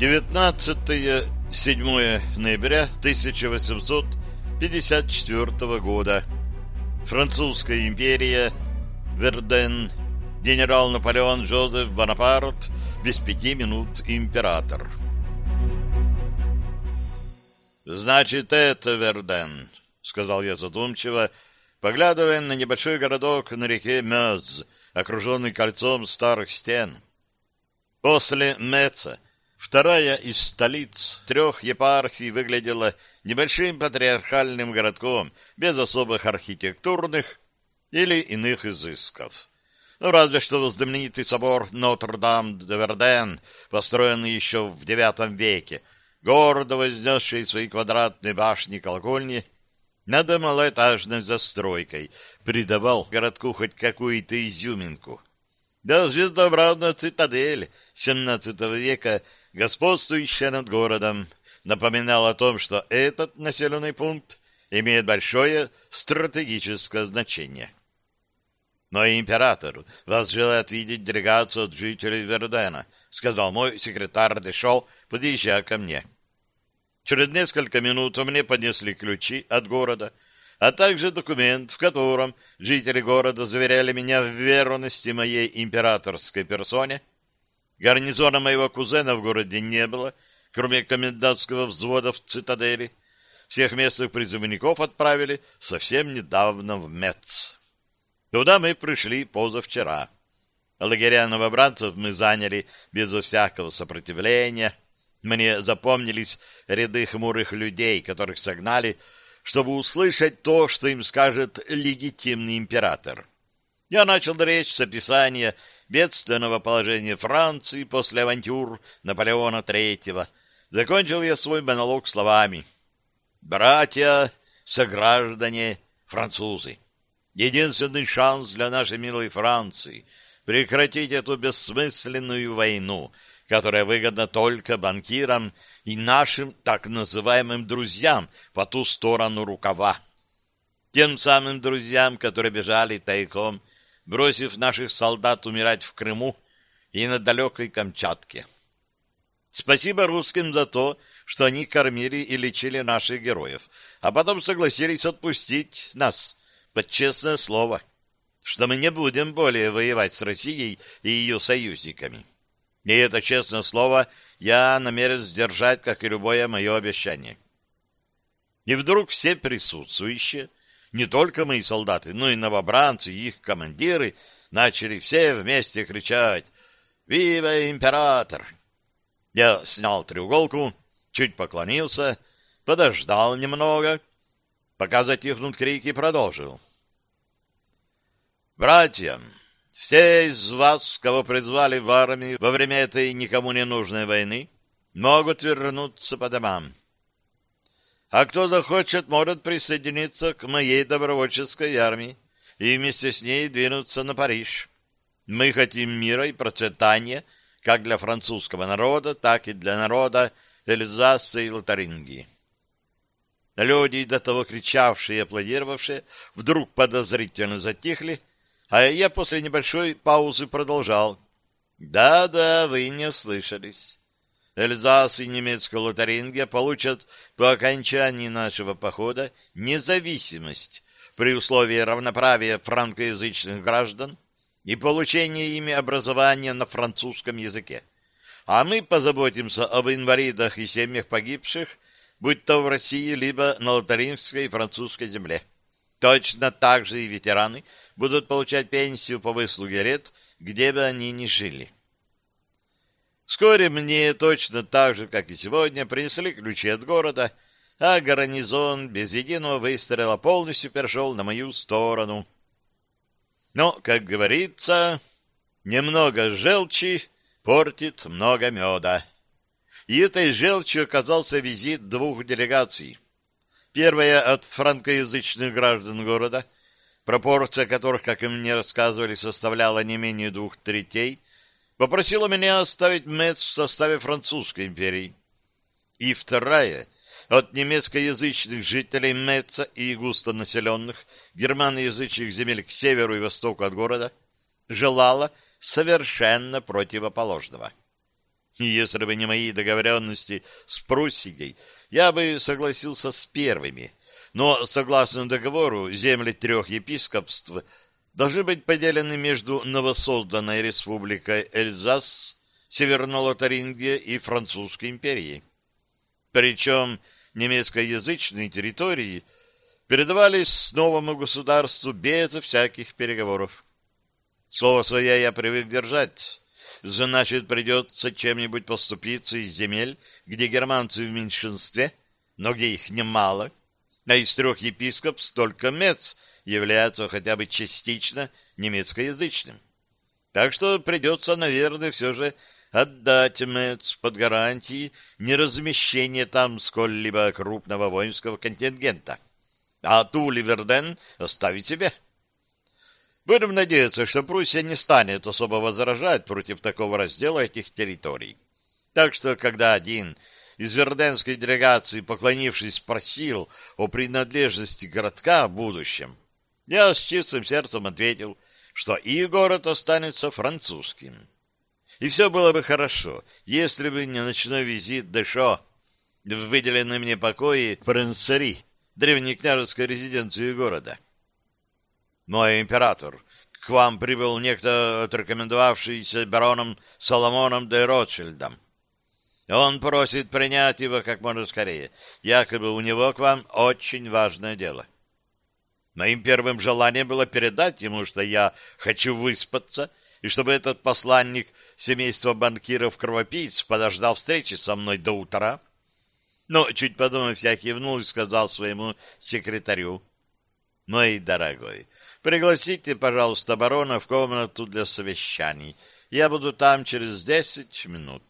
19-7 ноября 1854 года. Французская империя, Верден, генерал Наполеон Жозеф Бонапарт, без пяти минут император. «Значит, это Верден», — сказал я задумчиво, поглядывая на небольшой городок на реке Мёз, окруженный кольцом старых стен. После Меца Вторая из столиц трех епархий выглядела небольшим патриархальным городком, без особых архитектурных или иных изысков. Ну, разве что знаменитый собор Нотр-Дам-де-Верден, построенный еще в IX веке, гордо вознесший свои квадратные башни-колокольни, над малоэтажной застройкой, придавал городку хоть какую-то изюминку. Да звездообразная цитадель XVII века — господствующая над городом, напоминал о том, что этот населенный пункт имеет большое стратегическое значение. Но император вас желает видеть делегацию от жителей Вердена, сказал мой секретарь Дешол, подъезжая ко мне. Через несколько минут мне поднесли ключи от города, а также документ, в котором жители города заверяли меня в верности моей императорской персоне — Гарнизона моего кузена в городе не было, кроме комендантского взвода в цитадели. Всех местных призывников отправили совсем недавно в Мец. Туда мы пришли позавчера. Лагеря новобранцев мы заняли безо всякого сопротивления. Мне запомнились ряды хмурых людей, которых согнали, чтобы услышать то, что им скажет легитимный император. Я начал речь с описания бедственного положения Франции после авантюр Наполеона III, закончил я свой монолог словами. «Братья, сограждане, французы, единственный шанс для нашей милой Франции — прекратить эту бессмысленную войну, которая выгодна только банкирам и нашим так называемым друзьям по ту сторону рукава. Тем самым друзьям, которые бежали тайком бросив наших солдат умирать в Крыму и на далекой Камчатке. Спасибо русским за то, что они кормили и лечили наших героев, а потом согласились отпустить нас под честное слово, что мы не будем более воевать с Россией и ее союзниками. И это честное слово я намерен сдержать, как и любое мое обещание. И вдруг все присутствующие не только мои солдаты, но и новобранцы и их командиры начали все вместе кричать «Вива император!». Я снял треуголку, чуть поклонился, подождал немного, пока затихнут крики, продолжил. «Братья, все из вас, кого призвали в армию во время этой никому не нужной войны, могут вернуться по домам. А кто захочет, может присоединиться к моей добровольческой армии и вместе с ней двинуться на Париж. Мы хотим мира и процветания как для французского народа, так и для народа Эльзаса и Лотарингии. Люди, до того кричавшие и аплодировавшие, вдруг подозрительно затихли, а я после небольшой паузы продолжал. «Да-да, вы не слышались. Эльзас и немецкая Лотарингия получат по окончании нашего похода независимость при условии равноправия франкоязычных граждан и получения ими образования на французском языке. А мы позаботимся об инвалидах и семьях погибших, будь то в России, либо на лотарингской и французской земле. Точно так же и ветераны будут получать пенсию по выслуге лет, где бы они ни жили. Вскоре мне точно так же, как и сегодня, принесли ключи от города, а гарнизон без единого выстрела полностью перешел на мою сторону. Но, как говорится, немного желчи портит много меда. И этой желчью оказался визит двух делегаций. Первая от франкоязычных граждан города, пропорция которых, как и мне рассказывали, составляла не менее двух третей, попросила меня оставить Мец в составе французской империи. И вторая от немецкоязычных жителей Меца и густонаселенных германоязычных земель к северу и востоку от города желала совершенно противоположного. Если бы не мои договоренности с Пруссией, я бы согласился с первыми. Но, согласно договору, земли трех епископств должны быть поделены между новосозданной республикой Эльзас, Северно-Лотарингия и Французской империей. Причем немецкоязычные территории передавались новому государству без всяких переговоров. Слово свое я привык держать, значит, придется чем-нибудь поступиться из земель, где германцы в меньшинстве, но где их немало, а из трех епископств только Мец является хотя бы частично немецкоязычным. Так что придется, наверное, все же отдать Мец под гарантии неразмещения там сколь-либо крупного воинского контингента, а ту Ливерден оставить себе. Будем надеяться, что Пруссия не станет особо возражать против такого раздела этих территорий. Так что, когда один из верденской делегации, поклонившись, спросил о принадлежности городка в будущем, я с чистым сердцем ответил, что и город останется французским. И все было бы хорошо, если бы не ночной визит Дешо в выделенные мне покои древней княжеской резиденции города. Мой император, к вам прибыл некто, отрекомендовавшийся бароном Соломоном де Ротшильдом. Он просит принять его как можно скорее. Якобы у него к вам очень важное дело. Моим первым желанием было передать ему, что я хочу выспаться, и чтобы этот посланник семейства банкиров-кровопийц подождал встречи со мной до утра. Но, чуть подумав, я кивнул и сказал своему секретарю, «Мой дорогой, Пригласите, пожалуйста, барона в комнату для совещаний. Я буду там через десять минут.